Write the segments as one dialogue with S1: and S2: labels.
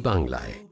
S1: বাংলায়।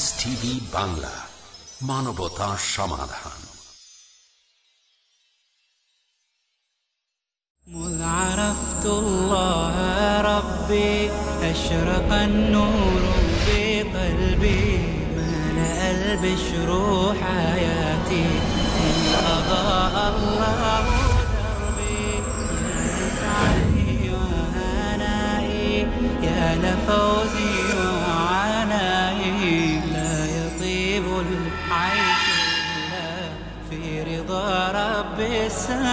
S1: Piece TV Bangla মানবতা সমাধান
S2: مذ عرفت الله ربي أشرق النور في قلبي ملأ البشر حياتي إن أضاء الله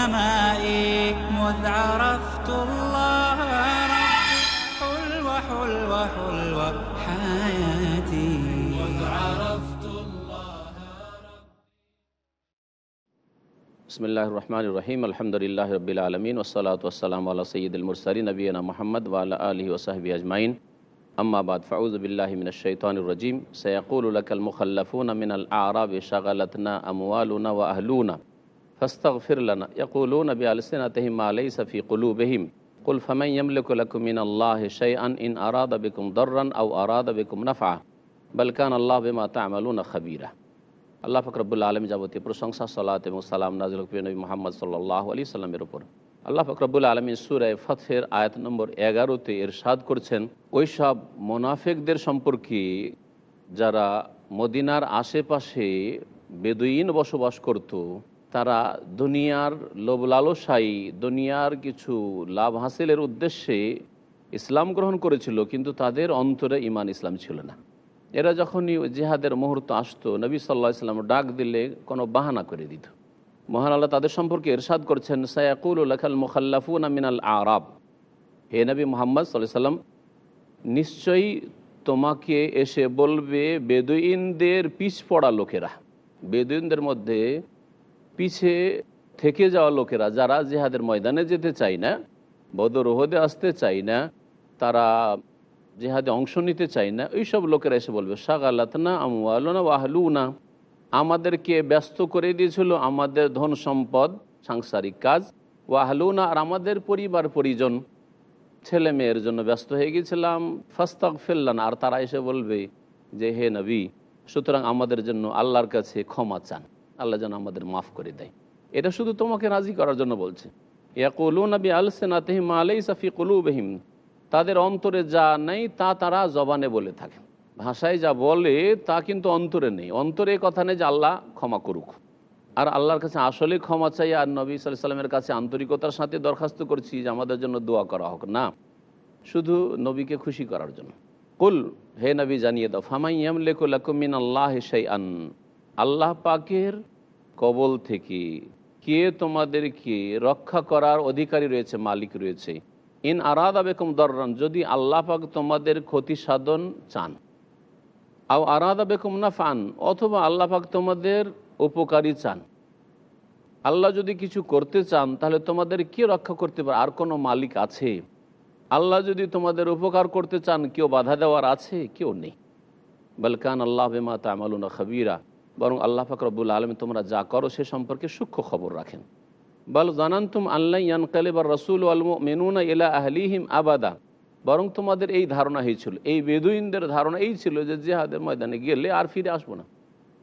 S2: السماء مذ عرفت الله ربي حلوة حلوة حلوة حياتي. مذ عرفت
S3: بسم الله الرحمن الرحيم الحمد لله رب العالمين والصلاة والسلام على سيد المرسلين نبينا محمد وعلى آله وصحبه أجمعين. أما بعد فأعوذ بالله من الشيطان الرجيم. سيقول لك المخلفون من الأعراب شغلتنا أموالنا وأهلنا. ফস্তাক ফিরলানা ইয়াকুলু নবী আলসিনা তেহিমা আলাই সফি কুলু বেহিম কুল ফমাই ইয়ামলিকুলাকুমিন আল্লাহ শাইআন ইন আরাদ বিকুম দর্রান আউ আরাদ বিকুম নাফা বলকান আল্লাহ বেমা তামালুনা খাবিরা। আল্লাহ ফকরবুল্লা আলম যাবতীয় প্রশংসা, সালাত এবং সালাম নাজুল নবী মোহাম্মদ সাল্লাহ আলি সাল্লামের উপর। আল্লাহ ফকরবুল আলমী সুরায় ফথের আয়াত নম্বর এগারোতে এর এরশাদ করছেন ওইসব মোনাফেকদের সম্পর্কে যারা মদিনার আশেপাশে বেদুইন বসবাস করত তারা দুনিয়ার লোভ লালসাই দুনিয়ার কিছু লাভ হাসিলের উদ্দেশ্যে ইসলাম গ্রহণ করেছিল, কিন্তু তাদের অন্তরে ইমান ইসলাম ছিল না। এরা যখনই জেহাদের মুহূর্ত আসতো, নবী সাল্লাহ ইসলাম ডাক দিলে কোনো বাহানা করে দিত। মহান আল্লাহ তাদের সম্পর্কে এরশাদ করছেন, সায়াকুল মুখাল্লাফুন মিনাল আরাব। হে নবী মোহাম্মদ সাল্লাহ সাল্লাম, নিশ্চয়ই তোমাকে এসে বলবে, বেদুইনদের পিছ পড়া লোকেরা। বেদুইনদের মধ্যে পিছে থেকে যাওয়া লোকেরা যারা জেহাদের ময়দানে যেতে চায় না বদর ওহদে আসতে চায় না, তারা জেহাদে অংশ নিতে চায় না ওইসব লোকেরা এসে বলবে, সাগালাতনা আমওয়ালনা ওয়াহলুনা আমাদেরকে ব্যস্ত করে দিয়েছিল আমাদের ধন সম্পদ, সাংসারিক কাজ। ওয়াহলুনা আর আমাদের পরিবার, পরিজন। ছেলে মেয়ের জন্য ব্যস্ত হয়ে গেছিলাম। ফাস্তাক ফেললান আর তারা এসে বলবে যে, হে নবী, সুতরাং আমাদের জন্য আল্লাহর কাছে ক্ষমা চান। আল্লাহ যেন আমাদের মাফ করে দেয়। এটা শুধু তোমাকে রাজি করার জন্য বলছে। ইয়াকুলু নবী আলসেনাতহিম আলাই সাফি কুলুবহিম। তাদের অন্তরে যা নেই, তা তারা জবানে বলে থাকে। ভাষায় যা বলে, তা কিন্তু অন্তরে নেই। অন্তরে কথা নেই যে আল্লাহ ক্ষমা করুক। আর আল্লাহর কাছে আসলে ক্ষমা চাই, আর নবী সাল্লাহ সাল্লামের কাছে আন্তরিকতার সাথে দরখাস্ত করছি যে আমাদের জন্য দোয়া করা হোক। না, শুধু নবীকে খুশি করার জন্য। কুল, হে নবী, জানিয়ে দাও ফামাইয়াম লেকুলাকুমিন আল্লাহ সেই আন আল্লাহ পাকের কবল থেকে কে তোমাদেরকে রক্ষা করার অধিকারী রয়েছে, মালিক রয়েছে। ইন আরাদা বেকুম দর্রান, যদি আল্লাহ পাক তোমাদের ক্ষতি সাধন চান। আও আরাদা বেকুম না ফান অথবা আল্লাহ পাক তোমাদের উপকারী চান। আল্লাহ যদি কিছু করতে চান, তাহলে তোমাদের কে রক্ষা করতে পারে? আর কোনো মালিক আছে? আল্লাহ যদি তোমাদের উপকার করতে চান, কেউ বাধা দেওয়ার আছে? কেউ নেই। বলকান আল্লাহ বেমা তামালুনা খবিরা। বরং আল্লাহ ফাকরবুল আলম তোমরা যা করো সে সম্পর্কে সূক্ষ্ম খবর রাখেন। বল, জানান্তুম আল্লাহ ইয়ানকালে বা রসুল আলম মেনুনা ইলা আহলিহিম আবাদা। বরং তোমাদের এই ধারণা হয়েছিল এই বেদুইনদের ধারণা এই ছিল যে জেহাদের ময়দানে গেলে আর ফিরে আসব না।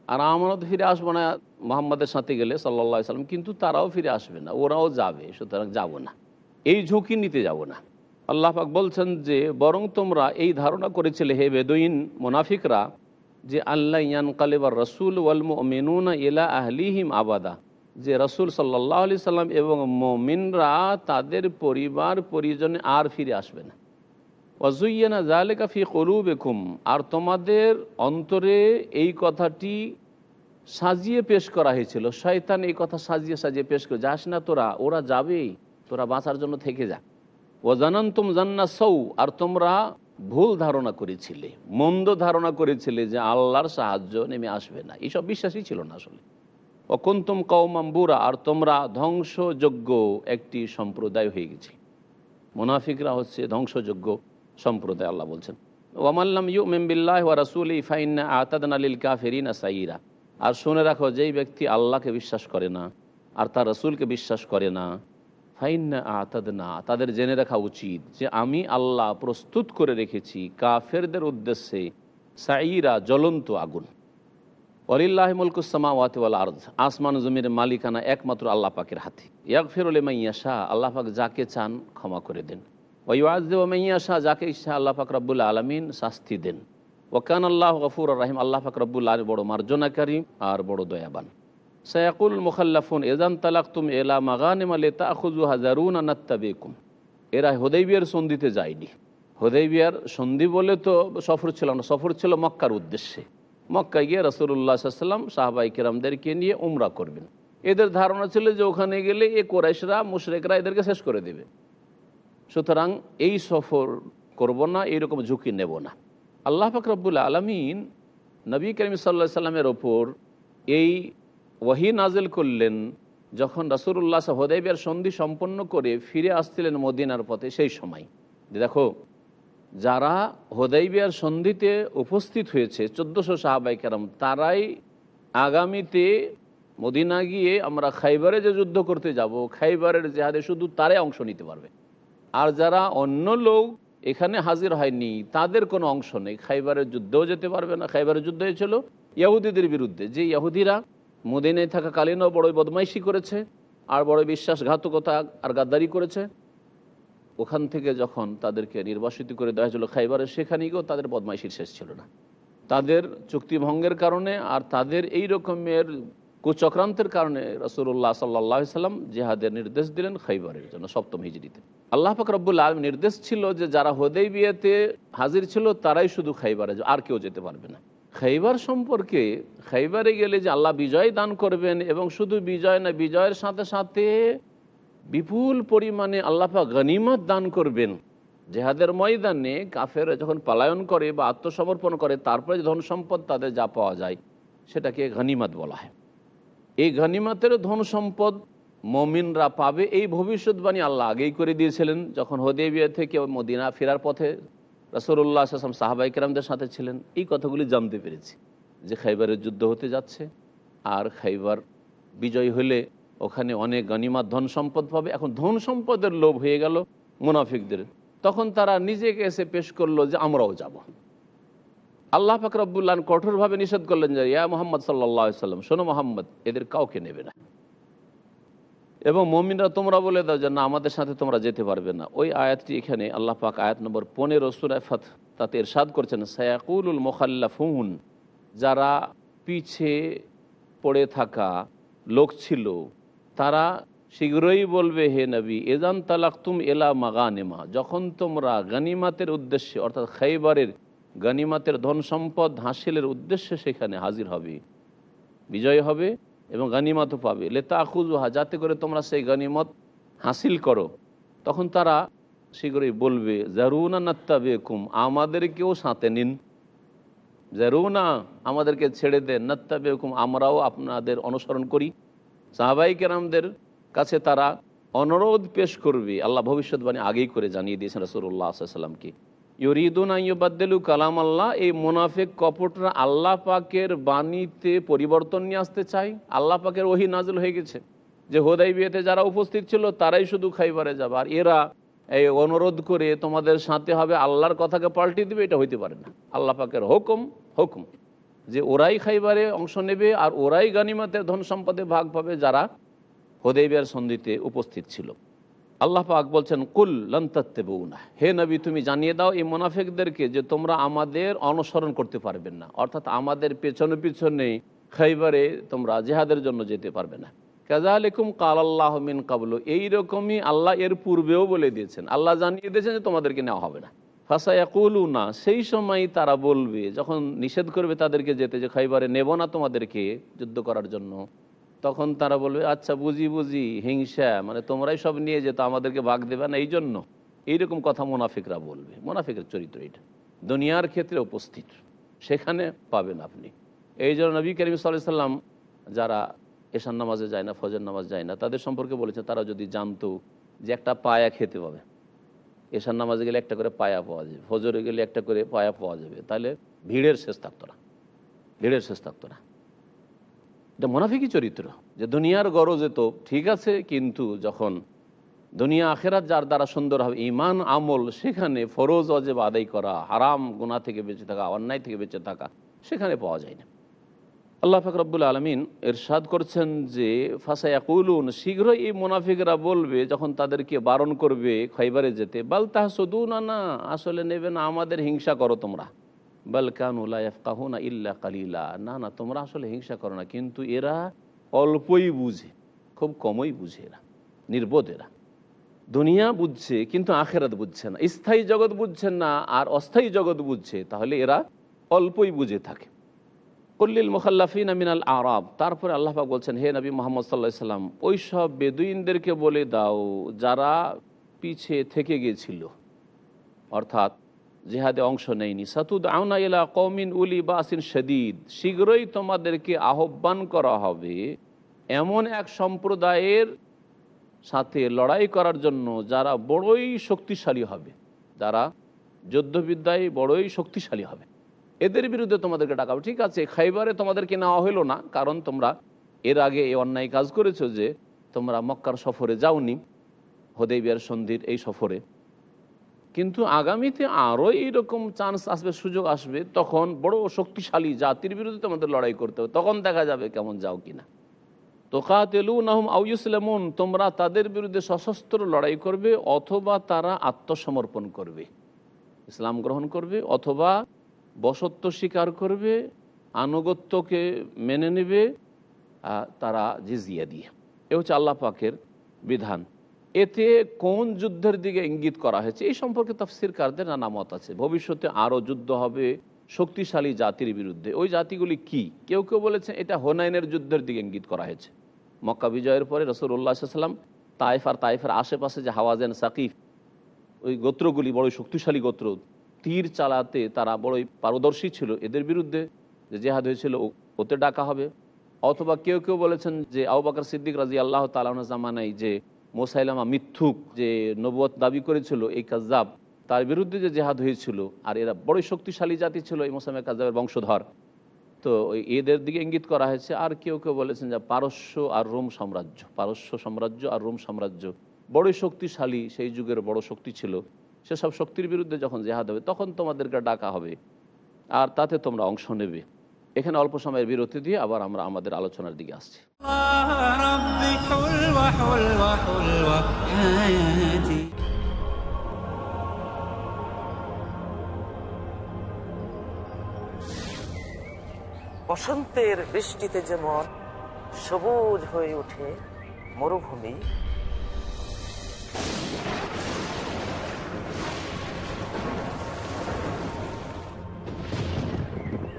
S3: আর আমরা তো ফিরে আসব না, মোহাম্মদের সাথে গেলে সাল্লা সাল্লাম, কিন্তু তারাও ফিরে আসবে না, ওরাও যাবে, সুতরাং যাব না। এই ঝুঁকি নিতে যাব না। আল্লাহ পাক বলছেন যে, বরং তোমরা এই ধারণা করেছিলে হে বেদুইন, মোনাফিকরা যে আল্লাহ ইয়ান কালেবার রসুল ওয়াল মেনুনা ইলা আহলিহিম আবাদা। যে রসুল সাল্লাহ আলি সাল্লাম এবং মমিনরা তাদের পরিবার পরিজনে আর ফিরে আসবে না। ওয়াজুইয়ানা জালেকা ফি কলুবেকুম। আর তোমাদের অন্তরে এই কথাটি সাজিয়ে পেশ করা হয়েছিল। শয়তান এই কথা সাজিয়ে সাজিয়ে পেশ করে, যাস না তোরা, ওরা যাবেই, তোরা বাঁচার জন্য থেকে যা। ও জানান তুম জান্না সৌ আর তোমরা ভুল ধারণা করেছিলে, মন্দ ধারণা করেছিলে যে আল্লাহর সাহায্য নেমে আসবে না। এইসব বিশ্বাসই ছিল না আসলে। অকুন্তুম কৌমাম্বুরা আর তোমরা ধ্বংসযোগ্য একটি সম্প্রদায় হয়ে গেছে। মোনাফিকরা হচ্ছে ধ্বংসযোগ্য সম্প্রদায়, আল্লাহ বলছেন। ওয়ামাল্লাম ইউ মেমবিল্লাহ ওয়া রাসুল ফাইন্না আতাদন আলিল কাফেরিনা সাইরা। আর শুনে রাখো, যেই ব্যক্তি আল্লাহকে বিশ্বাস করে না, আর তার রসুলকে বিশ্বাস করে না তাদের জেনে রাখা উচিত যে আমি আল্লাহ প্রস্তুত করে রেখেছি কাফেরদের উদ্দেশ্যে সাইরা জ্বলন্ত আগুন। অলিল্লাহ মুলকুসামা ওয়াতিওয়াল আর্জ আসমান জমির মালিকানা একমাত্র আল্লাহ পাকের হাতে। ইয়াক ফেরুল মাইয়াশা আল্লাহ পাক যাকে চান ক্ষমা করে দেন। ওয়াজদেব মাইয়াশা যাকে ইচ্ছা আল্লাহ পাক রব্বুল আলমিন শাস্তি দেন। ওকান আল্লাহ গফুর রাহিম, আল্লাহ পাক রব্বুল আলম বড় মার্জনাকারী আর বড় দয়াবান। সয়াকুল মুখাল্লাফুন এজান তালাক তুম এলা মাগানিম আলে তাখুজু হাজারুন আনাত্তাবেকুম এরা হোদাইবিয়ার সন্ধিতে যায়নি। হোদাইবিয়ার সন্ধি বলে তো সফর ছিল না। সফর ছিল মক্কার উদ্দেশ্যে। মক্কায় গিয়ে রসুল্লাহ সাল্লাম সাহবাই কিরামদেরকে নিয়ে উমরা করবেন। এদের ধারণা ছিল যে ওখানে গেলে এ কোরাইশরা, মুশরেকরা এদেরকে শেষ করে দেবে। সুতরাং এই সফর করব না এইরকম ঝুঁকি নেব না। আল্লাহ ফাকরাবুল আলমিন নবী করিম সাল্লা সাল্লামের ওপর এই ওয়াহি নাজেল করলেন যখন রাসুল্লাহ হদাইবের সন্ধি সম্পন্ন করে ফিরে আসছিলেন মদিনার পথে সেই সময়। দেখো, যারা হোদাইবিয়ার সন্ধিতে উপস্থিত হয়েছে, চোদ্দোশো সাহাবাই কেরাম, তারাই আগামীতে মদিনা গিয়ে আমরা খাইবারে যে যুদ্ধ করতে যাব, খাইবারের জেহাদে শুধু তারাই অংশ নিতে পারবে। আর যারা অন্য লোক এখানে হাজির হয়নি, তাদের কোনো অংশ নেই। খাইবারের যুদ্ধেও যেতে পারবে না। খাইবারের যুদ্ধ হয়েছিল ইয়াহুদিদের বিরুদ্ধে। যে ইয়াহুদিরা মদিনায় থাকাকালীনও বড়ই বদমাইশি করেছে আর বড় বিশ্বাসঘাতকতা আর গাদ্দারি করেছে। ওখান থেকে যখন তাদেরকে নির্বাসিত করে দেওয়া হয়েছিল খাইবারে সেখানে গিয়েও তাদের বদমাইশির শেষ ছিল না। তাদের চুক্তিভঙ্গের কারণে আর তাদের এই রকমের কুচক্রান্তের কারণে রসুল্লাহ সাল্লাহ সাল্লাম জেহাদের নির্দেশ দিলেন খাইবারের জন্য সপ্তম হিজড়িতে আল্লাহ রব্বুল আলম নির্দেশ ছিল যে যারা হোদেই বিয়েতে হাজির ছিল, তারাই শুধু খাইবারে আর কেউ যেতে পারবে না। খাইবার সম্পর্কে, খাইবারে গেলে যে আল্লাহ বিজয় দান করবেন এবং শুধু বিজয় না, বিজয়ের সাথে সাথে বিপুল পরিমাণে আল্লাপা গনিমত দান করবেন। জেহাদের ময়দানে কাফের যখন পালায়ন করে বা আত্মসমর্পণ করে, তারপরে যে ধন সম্পদ তাদের যা পাওয়া যায়, সেটাকে ঘনিমাত বলা হয়। এই ঘনিমাতের ধন সম্পদ মমিনরা পাবে, এই ভবিষ্যৎবাণী আল্লাহ আগেই করে দিয়েছিলেন। যখন হদেবিয়া থেকে মদিনা ফেরার পথে রসুল্লাহ আসলাম সাহাবাই কেরামদের সাথে ছিলেন। এই কথাগুলি জানতে পেরেছি যে খাইবারের যুদ্ধ হতে যাচ্ছে আর খাইবার বিজয় হলে ওখানে অনেক গণিমাত ধন সম্পদ পাবে। এখন ধন সম্পদের লোভ হয়ে গেল মুনাফিকদের। তখন তারা নিজেকে এসে পেশ করল যে আমরাও যাব। আল্লাহ ফাকরাবুল্লাহ কঠোরভাবে নিষেধ করলেন যে, ইয়া মোহাম্মদ সাল্লাহ সাল্লাম শোনো মোহাম্মদ, এদের কাউকে নেবে না। এবং মমিনরা তোমরা বলে দাও যে না, আমাদের সাথে তোমরা যেতে পারবে না। ওই আয়াতটি এখানে আল্লাহ পাক আয়াত নম্বর পনেরো সুরাফাত তাতে এরশাদ করছেন সায়াকুল মোখাল্লাফুন, যারা পিছে পড়ে থাকা লোক ছিল, তারা শীঘ্রই বলবে, হে নবী, এজান তালাক্তুম এলা মাগানেমা, যখন তোমরা গানিমাতের উদ্দেশ্যে, অর্থাৎ খাইবারের গানিমাতের ধন সম্পদ হাসিলের উদ্দেশ্যে সেখানে হাজির হবে, বিজয় হবে এবং গানিমাতও পাবে। লেতা আখুজুহা যাতে করে তোমরা সেই গানিমত হাসিল করো। তখন তারা শীঘ্রই বলবে জারুনা নাত্তা বেকুম আমাদেরকেও সাঁতে নিন। জারুনা আমাদেরকে ছেড়ে দেন। নাত্তা বেকুম আমরাও আপনাদের অনুসরণ করি। সাহাবাই কেরামদের কাছে তারা অনুরোধ পেশ করবে। আল্লাহ ভবিষ্যৎবাণী আগেই করে জানিয়ে দিয়েছেন রসুল্লাহ সাল্লামকে ইউরিদুন আইবাদ্দেলু কালাম আল্লাহ এই মোনাফেক কপটরা আল্লাহ পাকের বাণীতে পরিবর্তন নিয়ে আসতে চাই আল্লাহ পাকের ওহি নাজল হয়ে গেছে। যে হোদাই বিয়েতে যারা উপস্থিত ছিল, তারাই শুধু খাইবারে যাবে। আর এরা এই অনুরোধ করে তোমাদের সাথে হবে, আল্লাহর কথাকে পাল্টে দিবে, এটা হইতে পারে না। আল্লাহ পাকের হুকুম হুকুম। যে ওরাই খাইবারে অংশ নেবে, আর ওরাই গানিমাতের ধন সম্পদে ভাগ পাবে যারা হোদেবিয়ার সন্ধিতে উপস্থিত ছিল। আল্লাহ পাক বলছেন, কুল লন্তাত্তেবউ না হে নবী, তুমি জানিয়ে দাও এই মোনাফেকদেরকে যে তোমরা আমাদের অনুসরণ করতে পারবেন না। অর্থাৎ আমাদের পেছনে পিছনে খাইবারে তোমরা জেহাদের জন্য যেতে পারবে না। কাজা আলিকুম কাল আল্লাহ মিন কাবলু। এইরকমই আল্লাহ এর পূর্বেও বলে দিয়েছেন। আল্লাহ জানিয়ে দিয়েছেন যে তোমাদেরকে নেওয়া হবে না। ফাঁসায়াকুলু না সেই সময় তারা বলবে, যখন নিষেধ করবে তাদেরকে যেতে যে খাইবারে নেব না তোমাদেরকে যুদ্ধ করার জন্য। তখন তারা বলবে আচ্ছা বুঝি বুঝি, হিংসা মানে তোমরাই সব নিয়ে যেত, আমাদেরকে ভাগ দেবে না, এই জন্য। এইরকম কথা মোনাফিকরা বলবে। মোনাফিকের চরিত্র এটা। দুনিয়ার ক্ষেত্রে উপস্থিত। সেখানে পাবেন আপনি। এই জন্য নবী করিম সাল্লাম যারা এশান নামাজে যায় না ফজর নামাজ যায় না, তাদের সম্পর্কে বলেছে, তারা যদি জানতো যে একটা পায়া খেতে পাবে। এশান নামাজে গেলে একটা করে পায়া পাওয়া যাবে, ফজরে গেলে একটা করে পায়া পাওয়া যাবে। তাহলে ভিড়ের শেষ থাকতো না। ভিড়ের শেষ থাকতো না। এটা মোনাফিকই চরিত্র। যে দুনিয়ার গরজে তো ঠিক আছে, কিন্তু যখন দুনিয়া আখেরাত যার দ্বারা সুন্দর হবে ইমান আমল, সেখানে ফরোজ, অজেব আদায় করা, হারাম গুণা থেকে বেঁচে থাকা, অন্যায় থেকে বেঁচে থাকা, সেখানে পাওয়া যায় না। আল্লাহ ফাকরাবুল আলমিন এরশাদ করছেন যে, ফাঁসায়াকুলুন, শীঘ্রই এই মোনাফিকরা বলবে, যখন তাদেরকে বারণ করবে খৈবারে যেতে, বাল না না, আসলে নেবে না, আমাদের হিংসা করো তোমরা। বাল কানুলাফকাহুনা ইল্লা কালিলা। না না, তোমরা আসলে হিংসা করো না, কিন্তু এরা অল্পই বুঝে, খুব কমই বুঝে এরা, নির্বোধ এরা। দুনিয়া বুঝছে, কিন্তু আখেরাত বুঝছে না। স্থায়ী জগৎ বুঝছেন না, আর অস্থায়ী জগৎ বুঝছে, তাহলে এরা অল্পই বুঝে থাকে। কল্লিল মোখাল্লাফিন আমিনাল আরব। তারপরে আল্লাহাক বলছেন, হে নবী মোহাম্মদ সাল্লাহ সাল্লাম, ওই সব বেদুইনদেরকে বলে দাও যারা পিছে থেকে গিয়েছিল অর্থাৎ জেহাদে অংশ নেয়নি। সাতুদ আউনা ইলা কৌমিন উলি বাসিন শদীদ। শীঘ্রই তোমাদেরকে আহ্বান করা হবে এমন এক সম্প্রদায়ের সাথে লড়াই করার জন্য যারা বড়ই শক্তিশালী হবে। যারা যুদ্ধবিদ্যায় বড়ই শক্তিশালী হবে। এদের বিরুদ্ধে তোমাদেরকে ডাকাবো ঠিক আছে, খাইবারে তোমাদেরকে নেওয়া হলো না, কারণ তোমরা এর আগে এই অন্যায় কাজ করেছ যে তোমরা মক্কার সফরে যাওনি হদেবিয়ার সন্ধির এই সফরে। কিন্তু আগামীতে আরও এইরকম চান্স আসবে, সুযোগ আসবে, তখন বড় শক্তিশালী জাতির বিরুদ্ধে তোমাদের লড়াই করতে হবে। তখন দেখা যাবে কেমন যাও কিনা। তোকাতেলু নাহম আউসলামুন তোমরা তাদের বিরুদ্ধে সশস্ত্র লড়াই করবে অথবা তারা আত্মসমর্পণ করবে। ইসলাম গ্রহণ করবে অথবা বসত্ব স্বীকার করবে, আনুগত্যকে মেনে নেবে তারা জিজিয়া দিয়ে। এ হচ্ছে আল্লাহ পাকের বিধান। এতে কোন যুদ্ধের দিকে ইঙ্গিত করা হয়েছে? এই সম্পর্কে তফসির কারদের নানা মত আছে। ভবিষ্যতে আরও যুদ্ধ হবে শক্তিশালী জাতির বিরুদ্ধে। ওই জাতিগুলি কি? কেউ কেউ বলেছে এটা হোনাইনের যুদ্ধের দিকে ইঙ্গিত করা হয়েছে। মক্কা বিজয়ের পরে রসুল্লাহ সাল্লাম তাইফ আর তাইফের আশেপাশে যে হাওয়াজেন সাকিফ, ওই গোত্রগুলি বড় শক্তিশালী গোত্র, তীর চালাতে তারা বড়ই পারদর্শী ছিল এদের বিরুদ্ধে, যে জেহাদ হয়েছিল ওতে ডাকা হবে। অথবা কেউ কেউ বলেছেন যে আউবাকর সিদ্দিক রাজি আল্লাহ তালাহ জামানাই যে মোসাইলামা মিথ্যুক যে নবুয়ত দাবি করেছিল এই কাজাব তার বিরুদ্ধে যে জেহাদ হয়েছিল, আর এরা বড়ই শক্তিশালী জাতি ছিল এই মোসামে কাজাবের বংশধর। তো এদের দিকে ইঙ্গিত করা হয়েছে, আর কেউ কেউ বলেছেন যে পারস্য আর রোম সাম্রাজ্য, পারস্য সাম্রাজ্য আর রোম সাম্রাজ্য বড়ই শক্তিশালী, সেই যুগের বড় শক্তি ছিল। সেসব শক্তির বিরুদ্ধে যখন জেহাদ হবে, তখন তোমাদেরকে ডাকা হবে, আর তাতে তোমরা অংশ নেবে। এখানে অল্প সময়ের বিরতি দিয়ে আবার আমরা আমাদের আলোচনার দিকে আসছি।
S4: বসন্তের বৃষ্টিতে যেমন সবুজ হয়ে ওঠে মরুভূমি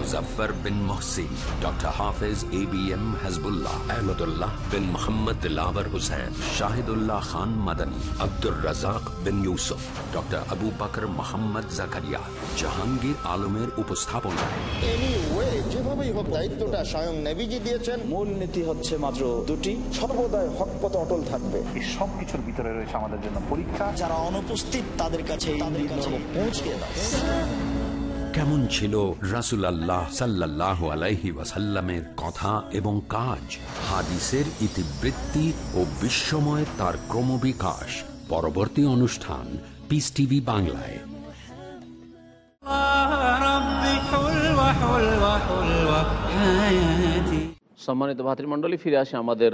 S1: মুজফার বিন Mohsin doctor Hafez A B M Hasbullah Ahmadullah বিন মোহাম্মদ লাভার হুসেন শাহিদুল্লাহ খান মাদানী আব্দুর রাজাক বিন ইউসুফ ডক্টর আবু বকর মোহাম্মদ জাকারিয়া জাহাঙ্গীর আলমের উপস্থাপনায়
S5: এনিওয়ে যেভাবেই হোক দায়িত্বটা স্বয়ং নেভিজি দিয়েছেন।
S6: মূল নীতি হচ্ছে মাত্র দুটি।
S7: সর্বদাই হক পথে অটল থাকবে।
S8: এই সব কিছুর ভিতরে রয়েছে আমাদের জন্য পরীক্ষা।
S6: যারা অনুপস্থিত তাদের কাছে পৌঁছে
S1: কেমন ছিল রাসুলাল্লাহ সাল্লাহ আলাইহি ওয়াসাল্লামের কথা এবং কাজ? হাদিসের ইতিবৃত্তি ও বিশ্বময় তার ক্রমবিকাশ। পরবর্তী অনুষ্ঠান পিস টিভি বাংলায়।
S3: সম্মানিত ভাতৃমণ্ডলী, ফিরে আসে আমাদের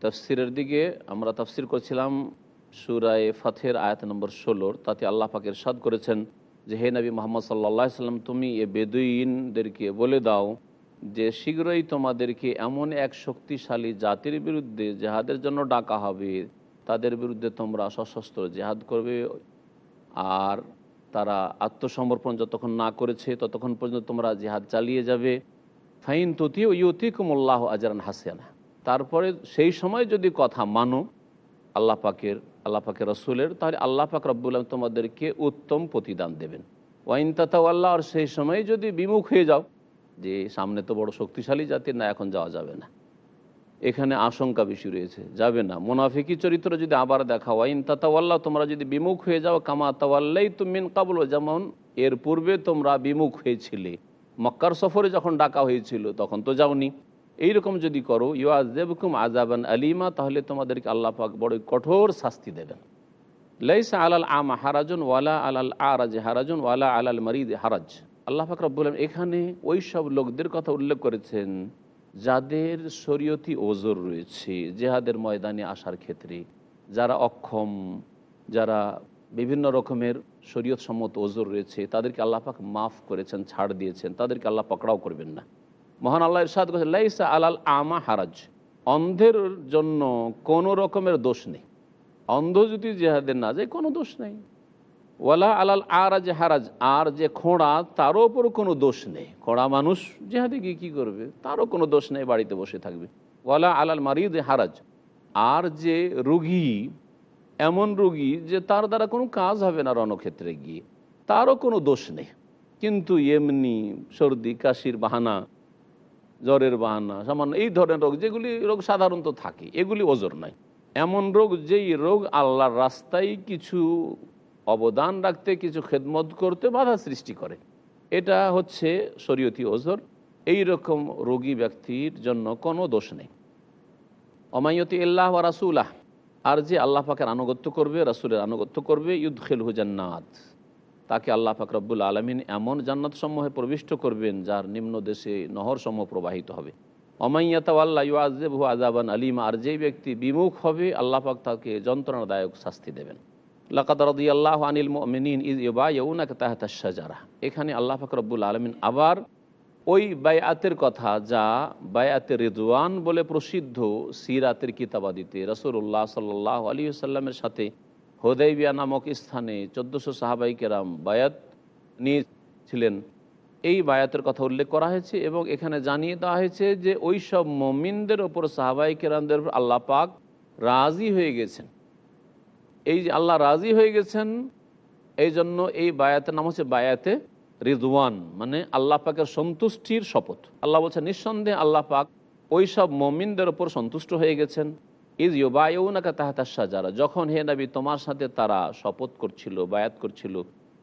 S3: তফসিরের দিকে। আমরা তফসির করছিলাম সুরায় ফাথের আয়াত নম্বর ষোলোর। তাতে আল্লাহ পাকের সাদ করেছেন যে হে নবী মোহাম্মদ সাল্লা সাল্লাম, তুমি এ বেদুইনদেরকে বলে দাও যে শীঘ্রই তোমাদেরকে এমন এক শক্তিশালী জাতির বিরুদ্ধে জেহাদের জন্য ডাকা হবে। তাদের বিরুদ্ধে তোমরা সশস্ত্র জেহাদ করবে আর তারা আত্মসমর্পণ যতক্ষণ না করেছে ততক্ষণ পর্যন্ত তোমরা জেহাদ চালিয়ে যাবে। ফাইন ততীয় ইউতিকুমুল্লাহ আজরান হাসিয়ানা তারপরে সেই সময় যদি কথা মানো, আল্লাহ পাকের আল্লাহ পাকের রসুলের, তাহলে আল্লাহ পাক রব্বুল আলম তোমাদেরকে উত্তম প্রতিদান দেবেন। ওয়াইন তাতাওয়াল্লাহ, আর সেই সময় যদি বিমুখ হয়ে যাও, যে সামনে তো বড় শক্তিশালী জাতি না, এখন যাওয়া যাবে না। এখানে আশঙ্কা বেশি রয়েছে, যাবে না। মোনাফিকি চরিত্র যদি আবার দেখা ওয়াইন তাতাওয়াল্লাহ, তোমরা যদি বিমুখ হয়ে যাও, কামা তাওয়াল্লাই তুমিন কাবুল যেমন এর পূর্বে তোমরা বিমুখ হয়েছিলে। মক্কার সফরে যখন ডাকা হয়েছিল, তখন তো যাওনি। এইরকম যদি করো ইউআজেবকুম আজাবান আলিমা, তাহলে তোমাদেরকে আল্লাহ পাক বড় কঠোর শাস্তি দেবেন। লাইসা আলাল আম হারাজন ওয়ালা আলাল আরাজ হারাজন ওয়ালা আলাল মারিদ হারাজ। আল্লাহ পাক এখানে ওই সব লোকদের কথা উল্লেখ করেছেন, যাদের শরীয়তি ওজোর রয়েছে, জেহাদের ময়দানে আসার ক্ষেত্রে। যারা অক্ষম, যারা বিভিন্ন রকমের শরীয়ত সম্মত ওজোর রয়েছে, তাদেরকে আল্লাহ পাক মাফ করেছেন, ছাড় দিয়েছেন, তাদেরকে আল্লাহ পকড়াও করবেন না। মহান আল্লাহ ইরশাদ করেছে লাইসা আলাল আমা হারাজ। অন্ধের জন্য কোনো রকমের দোষ নেই। অন্ধ যদি জেহাদের না যায়, কোনো দোষ নেই। ওয়ালা আলাল আরাজ হারাজ, আর যে খোঁড়া, তারও ওপর কোনো দোষ নেই। খোঁড়া মানুষ জেহাদে গিয়ে কী করবে? তারও কোনো দোষ নেই, বাড়িতে বসে থাকবে। ওয়ালা আলাল মারিদ হারাজ, আর যে রুগী, এমন রুগী যে তার দ্বারা কোনো কাজ হবে না রণক্ষেত্রে গিয়ে, তারও কোনো দোষ নেই। কিন্তু এমনি সর্দি, কাশির বাহানা জ্বরের বাহানা, সামান্য এই ধরনের রোগ, যেগুলি রোগ সাধারণত থাকে, এগুলি ওজোর নাই। এমন রোগ যেই রোগ আল্লাহর রাস্তায় কিছু অবদান রাখতে, কিছু খেদমত করতে বাধা সৃষ্টি করে। এটা হচ্ছে শরীয়তি ওজোর। এই রকম রোগী ব্যক্তির জন্য কোনো দোষ নেই। অমায়তি ইল্লাহ ওয়া রাসুলাহ। আর যে আল্লাহ পাকের আনুগত্য করবে, রাসুলের আনুগত্য করবে ইউদ্খিল হুজান্নাত তাকে আল্লাহ পাক রব্বুল আলমিন এমন জান্নাত সমূহে প্রবিষ্ট করবেন যার নিম্ন দেশে নহর সমূহ প্রবাহিত হবে। অমাইয়াতাল্লাহ ইউআজেবহু আজাবান আলিমা, আর যেই ব্যক্তি বিমুখ হবে, আল্লাহ পাক তাকে যন্ত্রণাদায়ক শাস্তি দেবেন। লাকাত রদি আল্লাহ আনিল মিনীন ইজ ইবা ইউনাকে তাহাতা সাজারা এখানে আল্লাহ পাক রব্বুল আলমিন আবার ওই বায়াতের কথা, যা বায়াতে রেজওয়ান বলে প্রসিদ্ধ সিরাতের কিতাবাদিতে রসুল্লাহ সাল্লাহ আলী সাল্লামের সাথে হোদাইবিয়া নামক স্থানে চোদ্দোশো সাহাবাই কেরাম বায়াত নিয়েছিলেন। এই বায়াতের কথা উল্লেখ করা হয়েছে এবং এখানে জানিয়ে দেওয়া হয়েছে যে ওই সব মমিনদের ওপর সাহাবাই কেরামদের উপর আল্লাহ পাক রাজি হয়ে গেছেন। এই যে আল্লাহ রাজি হয়ে গেছেন, এই জন্য এই বায়াতের নাম হচ্ছে বায়াতে রিজওয়ান মানে আল্লাহ পাকের সন্তুষ্টির শপথ। আল্লাহ বলছেন, নিঃসন্দেহে আল্লাহ পাক ওই সব মমিনদের ওপর সন্তুষ্ট হয়ে গেছেন। ইজ ইউবায়ুনাকা তাহাতার সাজারা যখন হে নবী, তোমার সাথে তারা শপথ করছিল, বায়াত করছিল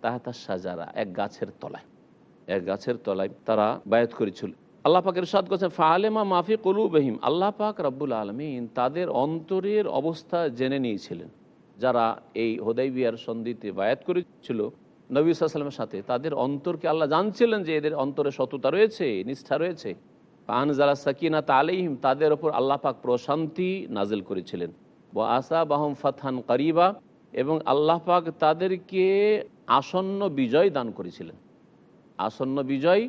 S3: তাহাতার সাজারা এক গাছের তলায়। এক গাছের তলায় তারা বায়াত করেছিল। আল্লাহ পাকের সাদ করছেন ফালেমা মাফি কলু বহিম আল্লাহ পাক রব্বুল আলমিন তাদের অন্তরের অবস্থা জেনে নিয়েছিলেন। যারা এই হোদাইবিয়ার সন্ধিতে বায়াত করেছিল, নবী সাল্লামের সাথে, তাদের অন্তরকে আল্লাহ জানছিলেন যে এদের অন্তরে সততা রয়েছে, নিষ্ঠা রয়েছে। পান জালা সাকিনা তালিহিম তাদের ওপর আল্লাহ পাক প্রশান্তি নাজিল করেছিলেন। ও আসা বাহম ফাতহান কারিবা, এবং আল্লাহ পাক তাদেরকে আসন্ন বিজয় দান করেছিলেন। আসন্ন বিজয়,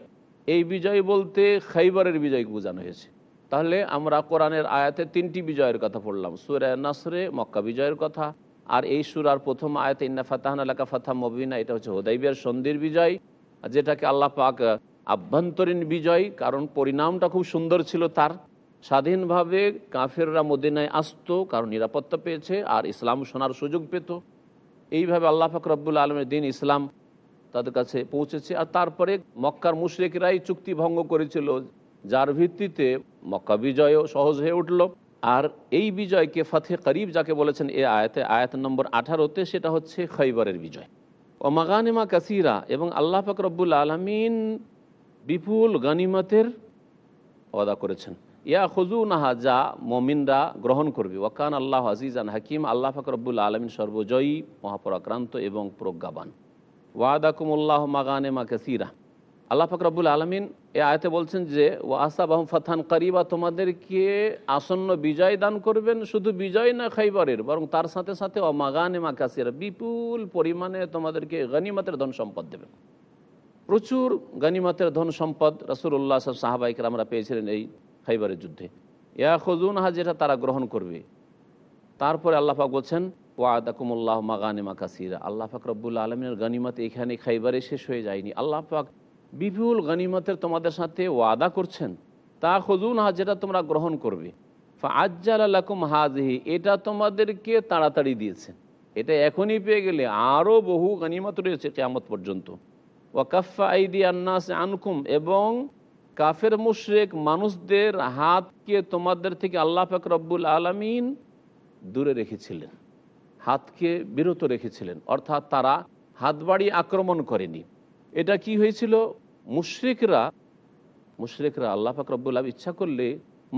S3: এই বিজয় বলতে খাইবারের বিজয়কে বোঝানো হয়েছে। তাহলে আমরা কোরআনের আয়াতে তিনটি বিজয়ের কথা পড়লাম। সুরে নাসরে, মক্কা বিজয়ের কথা, আর এই সুরার প্রথম আয়াতে, ইন্না ফাতাহান আলাকা ফাতাহ মবিনা, এটা হচ্ছে হোদাইবিয়ার সন্ধির বিজয়, যেটাকে আল্লাহ পাক আভ্যন্তরীণ বিজয়, কারণ পরিণামটা খুব সুন্দর ছিল তার। স্বাধীনভাবে কাফেররা মদিনায় আসতো, কারণ নিরাপত্তা পেয়েছে, আর ইসলাম শোনার সুযোগ পেত। এইভাবে আল্লাহ পাক রব্বুল আলমের দিন ইসলাম তাদের কাছে পৌঁছেছে। আর তারপরে মক্কার মুশরিকরাই চুক্তি ভঙ্গ করেছিল, যার ভিত্তিতে মক্কা বিজয়ও সহজ হয়ে উঠল। আর এই বিজয়কে ফাতে করিব যাকে বলেছেন এ আয়াতে, আয়াত নম্বর আঠারোতে, সেটা হচ্ছে খৈবরের বিজয়। ও মাগানিমা কাসিরা, এবং আল্লাহ পাক রব্বুল আলমিন বিপুল গানিমতের ওয়াদা করেছেন। ইয়া খজু নাহা যা মমিনরা গ্রহণ করবে। ওয়াকান আল্লাহ আজিজান হাকিম, আল্লাহ ফাকরবুল আলমিন সর্বজয়ী, মহাপরাক্রান্ত এবং প্রজ্ঞাবান। ওয়াদাকুমুল্লাহ মাগানে মা কাসিরা। আল্লাহ ফাকরবুল আলমিন এ আয়তে বলছেন যে ও আসা বাহম ফাথান কারিবা, তোমাদেরকে আসন্ন বিজয় দান করবেন, শুধু বিজয় না খাইবারের, বরং তার সাথে সাথে ও মাগানে মা কাসিরা, বিপুল পরিমাণে তোমাদেরকে গনিমতের ধন সম্পদ দেবেন। প্রচুর গানিমাতের ধন সম্পদ রসুল্লাহ সব সাহাবাইকে আমরা পেয়েছিলেন এই খাইবারের যুদ্ধে। ইয়া খজুনহা যেটা তারা গ্রহণ করবে। তারপরে আল্লাহাক বলছেন, ওয়াদাকুমুল্লাহ মাগানিমা কাসিরা। আল্লাহ পাক রব্বুল আলমিনের গানিমত এখানে খাইবারে শেষ হয়ে যায়নি। আল্লাহ পাক বিপুল গানিমতের তোমাদের সাথে ওয়াদা করছেন। তা খজুনহা যেটা তোমরা গ্রহণ করবে। আজ্জাল আল্লাকুম হাজহি এটা তোমাদেরকে তাড়াতাড়ি দিয়েছেন এটা এখনই পেয়ে গেলে আরও বহু গানিমত রয়েছে কেয়ামত পর্যন্ত। ওয়াকাফা আইদি আন্নাস আনকুম, এবং কাফের মুশরেক মানুষদের হাতকে তোমাদের থেকে আল্লাহ পাক রব্বুল আলমিন দূরে রেখেছিলেন, হাতকে বিরত রেখেছিলেন, অর্থাৎ তারা হাত আক্রমণ করেনি। এটা কি হয়েছিল? মুশরিকরা মুশরিকরা আল্লাহ পাক রব্বুল আলম ইচ্ছা করলে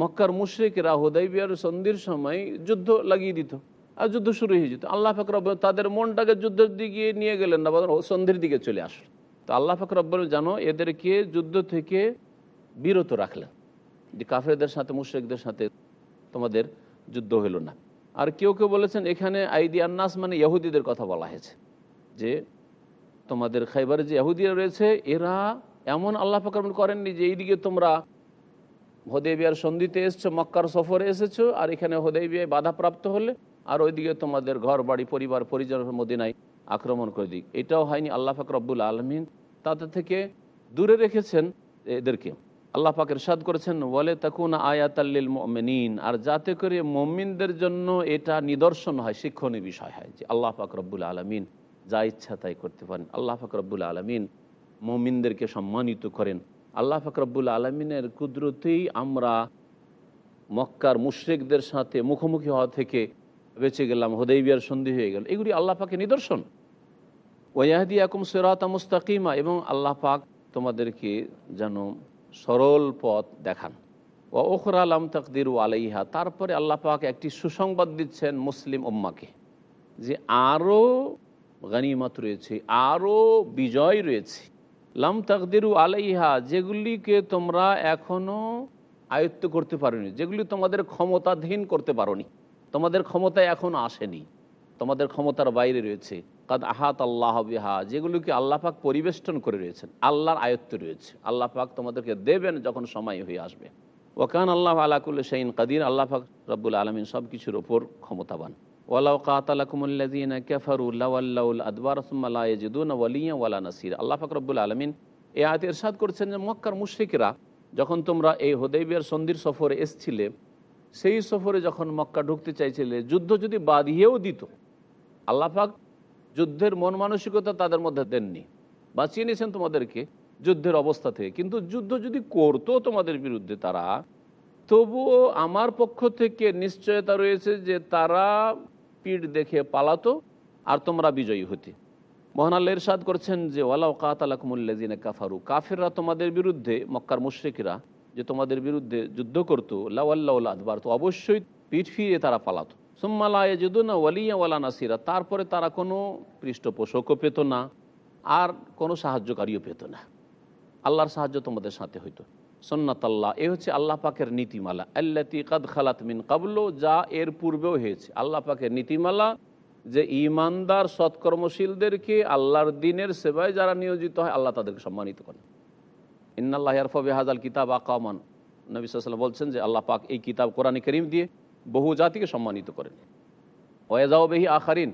S3: মক্কার মুশরিকরা হোদাইবিয়ার সন্ধির সময় যুদ্ধ লাগিয়ে দিত আর যুদ্ধ শুরু হয়ে যেত। আল্লাহ রব্বুল তাদের মনটাকে যুদ্ধের দিকে নিয়ে গেলেন না সন্ধির দিকে চলে আসলো। তো আল্লাহ পাক রব্বুল জানো, এদেরকে যুদ্ধ থেকে বিরত রাখলেন। যে কাফেরদের সাথে, মুশ্রিকদের সাথে তোমাদের যুদ্ধ হলো না। আর কেউ কেউ বলেছেন, এখানে আইদি আন্নাস মানে ইহুদিদের কথা বলা হয়েছে। যে তোমাদের খাইবারে যে ইহুদিরা রয়েছে, এরা এমন আল্লাহ ফাকরমন করেননি যে এইদিকে তোমরা হদেবিয়ার সন্ধিতে এসছো, মক্কার সফরে এসেছ, আর এখানে হদেবিয়ায় বাধাপ্রাপ্ত হলে, আর ওইদিকে তোমাদের ঘর বাড়ি পরিবার, পরিজনের মদিনায় আক্রমণ করে দিক। এটাও হয়নি আল্লাহ ফাকর রব্বুল আলমিন তাদের থেকে দূরে রেখেছেন এদেরকে। আল্লাহ পাক ইরশাদ করেছেন, ওয়ালে তাকুন আয়াতাল্লিল মমিনিন আর যাতে করে মমিনদের জন্য এটা নিদর্শন হয়, শিক্ষণীয় বিষয় হয় যে আল্লাহ পাক রব্বুল আলমিন যা ইচ্ছা তাই করতে পারেন। আল্লাহ পাক রব্বুল আলমিন মমিনদেরকে সম্মানিত করেন। আল্লাহ পাক রব্বুল আলমিনের কুদরতেই আমরা মক্কার মুশ্রিকদের সাথে মুখোমুখি হওয়া থেকে বেঁচে গেলাম, হোদাইবিয়ার সন্ধি হয়ে গেল। এগুলি আল্লাহ পাকে নিদর্শন। ওয়াহদি আকুম সেরাতা মুস্তাকিমা, এবং আল্লাহ পাক তোমাদেরকে যেন সরল পথ দেখান। ও ওখরা আলাম তকদির আলাইহা, তারপরে আল্লাহ পাক একটি সুসংবাদ দিচ্ছেন মুসলিম উম্মাকে, যে আরও গানিমত রয়েছে আরও বিজয় রয়েছে। লাম তকদিরু আলাইহা, যেগুলিকে তোমরা এখনও আয়ত্ত করতে পারোনি, যেগুলি তোমাদের ক্ষমতাধীন করতে পারোনি, তোমাদের ক্ষমতায় এখনও আসেনি, তোমাদের ক্ষমতার বাইরে রয়েছে। কাদ আহাত আল্লাহ বিহা, যেগুলোকে আল্লাহ পাক পরিবেষ্টন করে রয়েছেন, আল্লাহর আয়ত্ত রয়েছে। আল্লাহ পাক তোমাদেরকে দেবেন যখন সময় হয়ে আসবে। ওকান আল্লাহ আলাকুল্ল শাইন কাদির, আল্লাহ পাক রব্বুল আলমিন সব কিছুর ওপর ক্ষমতাবান। ওয়ালাউ কাতালাকুমুল্লাযীন কাফারু লাওয়াল্লাউল আদবার ইয়াজিদুনা ওয়ালিয়া ওয়ালা নাসির। আল্লাহ পাক রব্বুল আলামিন এই আয়াতে ইরশাদ করেছেন যে, মক্কার মুশরিকরা যখন তোমরা এই হুদাইবিয়ার সন্ধির সফরে এসছিলে, সেই সফরে যখন মক্কা ঢুকতে চাইছিলে, যুদ্ধ যদি বাঁধিয়েও দিত, আল্লাহ পাক যুদ্ধের মন মানসিকতা তাদের মধ্যে দেননি। বাঁচিয়ে নিয়েছেন তোমাদেরকে যুদ্ধের অবস্থা থেকে। কিন্তু যুদ্ধ যদি করতো তোমাদের বিরুদ্ধে তারা, তবুও আমার পক্ষ থেকে নিশ্চয়তা রয়েছে যে তারা পিঠ দেখে পালাতো আর তোমরা বিজয়ী হতে। মহান আল্লাহ ইরশাদ করছেন যে, ওয়ালাউ কাতালাকুমুল্লাজিনা কাফারু। কাফেররা তোমাদের বিরুদ্ধে, মক্কার মুশ্রিকরা যে তোমাদের বিরুদ্ধে যুদ্ধ করতো লাউল্লাহ আদবার, তো অবশ্যই পিঠ ফিরিয়ে তারা পালাতো। সুম্মালা যদুনা ওয়ালিয়া ওয়ালা নাসিরা। তারপরে তারা কোনো পৃষ্ঠপোষকও পেত না, আর কোনো সাহায্যকারীও পেত না। আল্লাহর সাহায্য তোমাদের সাথে হইতো। সন্ন্যত আল্লাহ এ হচ্ছে আল্লাহ পাকের নীতিমালা। আল্লাতি কাদ খালাত মিন কাবলো, যা এর পূর্বেও হয়েছে। আল্লাহ পাকের নীতিমালা যে ইমানদার সৎকর্মশীলদেরকে আল্লাহর দিনের সেবায় যারা নিয়োজিত হয়, আল্লাহ তাদেরকে সম্মানিত করেন। ইন্নাল্লাহ আরফবে হাজাল কিতাব আকামান। নবী সাল্লাম বলছেন যে আল্লাহ পাক এই কিতাব কোরআন করিম দিয়ে বহু জাতিকে সম্মানিত করেন। ওয়াজাও বেহি আখারিন।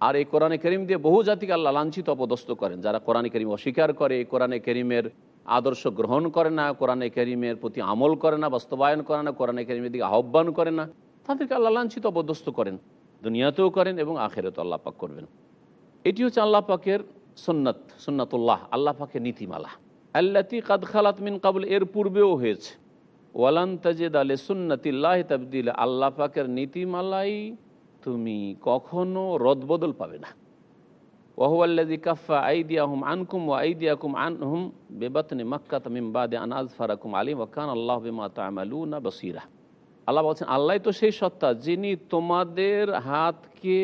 S3: আর এই কোরআনে করিম দিয়ে বহু জাতিকে আল্লাহ লাঞ্ছিত, অপদস্থ করেন। যারা কোরআনে করিম অস্বীকার করে, এই কোরআনে করিমের আদর্শ গ্রহণ করে না, কোরআনে করিমের প্রতি আমল করে না, বাস্তবায়ন করে না, কোরআনে করিমের দিকে আহ্বান করে না, তাদেরকে আল্লাহ লাঞ্ছিত, অপদস্থ করেন। দুনিয়াতেও করেন এবং আখেরেও আল্লাহ পাক করবেন। এটি হচ্ছে আল্লাহ পাকের সুন্নত, সুন্নাতুল্লাহ, আল্লাহ পাকের নীতিমালা। আল্লাতি কাদ খালাত মিন কাবুল, এর পূর্বেও হয়েছে। ওয়ালান আলে সুন্নতিল্লাহ তাবদিল, আল্লাহ পাকের নীতিমালাই তুমি কখনো রদবদল পাবে না। ওয়াহুয়াল্লাজি কাফা আইদিয়াহুম আনকুম ওয়া আইদিয়াকুম আনহুম বেবাতনে মাক্কা তামিম বাদে আনাজ ফারাকুম আলিম ওয়াকান আল্লাহ বিমা তামালুনা বসিরা। আল্লাহ বলছেন, আল্লাহ তো সেই সত্তা যিনি তোমাদের হাতকে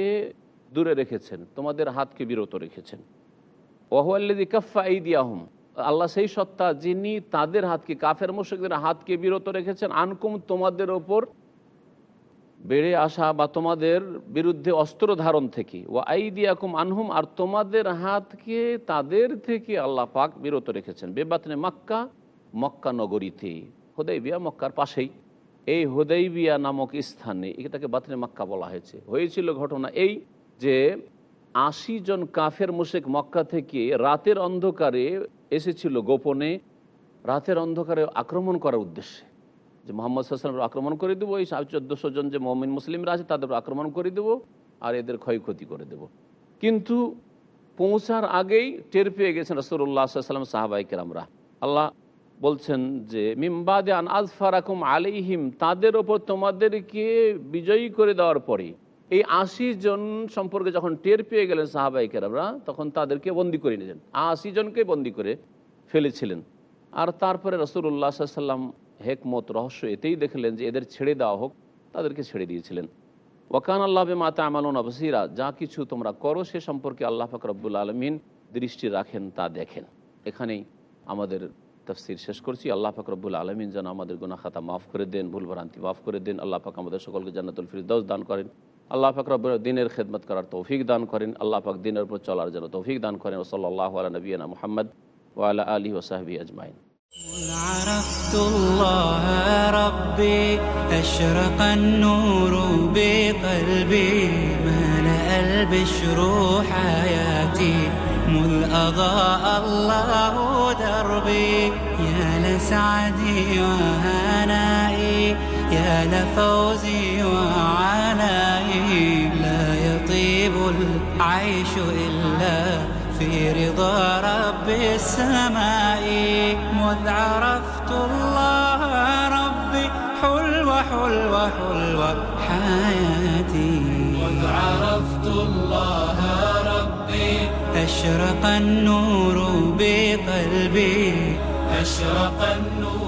S3: দূরে রেখেছেন, তোমাদের হাতকে বিরত রেখেছেন। ওয়াহুয়াল্লাজি কাফা আইদিয়াহুম আল্লাহ সেই সত্তা যিনি তাদের হাতকে, কাফের মোশেকদের হাতকে বিরত রেখেছেন, আনকুম তোমাদের ওপর বেড়ে আসা বা তোমাদের বিরুদ্ধে অস্ত্র ধারণ থেকে। ও আইদিয়াকুম আনহুম, আর তোমাদের হাতকে তাদের থেকে আল্লাহ পাক বিরত রেখেছেন। বেবাতনে মক্কা মক্কা নগরীতে। হোদাইবিয়া মক্কার পাশেই। এই হোদাইবিয়া নামক স্থানে, এটাকে বাতনে মক্কা বলা হয়েছে। হয়েছিল ঘটনা এই যে আশি জন কাফের মুশেক মক্কা থেকে রাতের অন্ধকারে এসেছিল গোপনে রাতের অন্ধকারে আক্রমণ করার উদ্দেশ্যে। যে মোহাম্মদ সাল্লাম আক্রমণ করে দেবো, এই চোদ্দোশো জন যে মমিন মুসলিমরা আছে তাদের আক্রমণ করে দেবো আর এদের ক্ষয়ক্ষতি করে দেব। কিন্তু পৌঁছার আগেই টের পেয়ে গেছেন রসুল্লাহ সাল্লাম সাহাবাইকের আমরা আল্লাহ বলছেন যে মিমবাদে আন আজফারাকুম আলিহিম তাদের ওপর তোমাদেরকে বিজয়ী করে দেওয়ার পরে এই আশি জন সম্পর্কে যখন টের পেয়ে গেলেন সাহাবাইকের আমরা তখন তাদেরকে বন্দি করে নিলেন। আশি জনকে বন্দি করে ফেলেছিলেন। আর তারপরে রসুল্লাহ সাল্লাম হেকমত, রহস্য এতেই দেখলেন যে এদের ছেড়ে দেওয়া হোক, তাদেরকে ছেড়ে দিয়েছিলেন। ওয়াকান আল্লাহ মাতা আমালন আবসিরা যা কিছু তোমরা করো সে সম্পর্কে আল্লাহ ফাকরবুল আলমিন দৃষ্টি রাখেন, তা দেখেন। এখানেই আমাদের তফসির শেষ করছি। আল্লাহ ফাকরবুল আলমিন যেন আমাদের গুনা খাতা মাফ করে দেন, ভুল ভ্রান্তি মাফ করে দেন। আল্লাহ পাক আমাদের সকলকে জান্নাতুল ফিরদৌস দান করেন। আল্লাহ পাক রব্বুল দিনের খেদমত করার তৌফিক দান করেন আল্লাহ পাক দিনের উপর চলার জন্য তৌফিক দান করেন ওসল্লাহ আলা নবীনা মোহাম্মদ ওয়ালা আলী ওসাহবি আজমাইন
S2: عرفت الله ربي أشرق النور بقلبي ملأ البشر حياتي مذ أضاء الله دربي يا لسعدي وهنائي يا لفوزي وعنائي لا يطيب العيش إلا في رضا رب السماء. مذ عرفت الله ربي حلوة حلوة حلوة حياتي. مذ عرفت الله ربي أشرق النور بقلبي. أشرق النور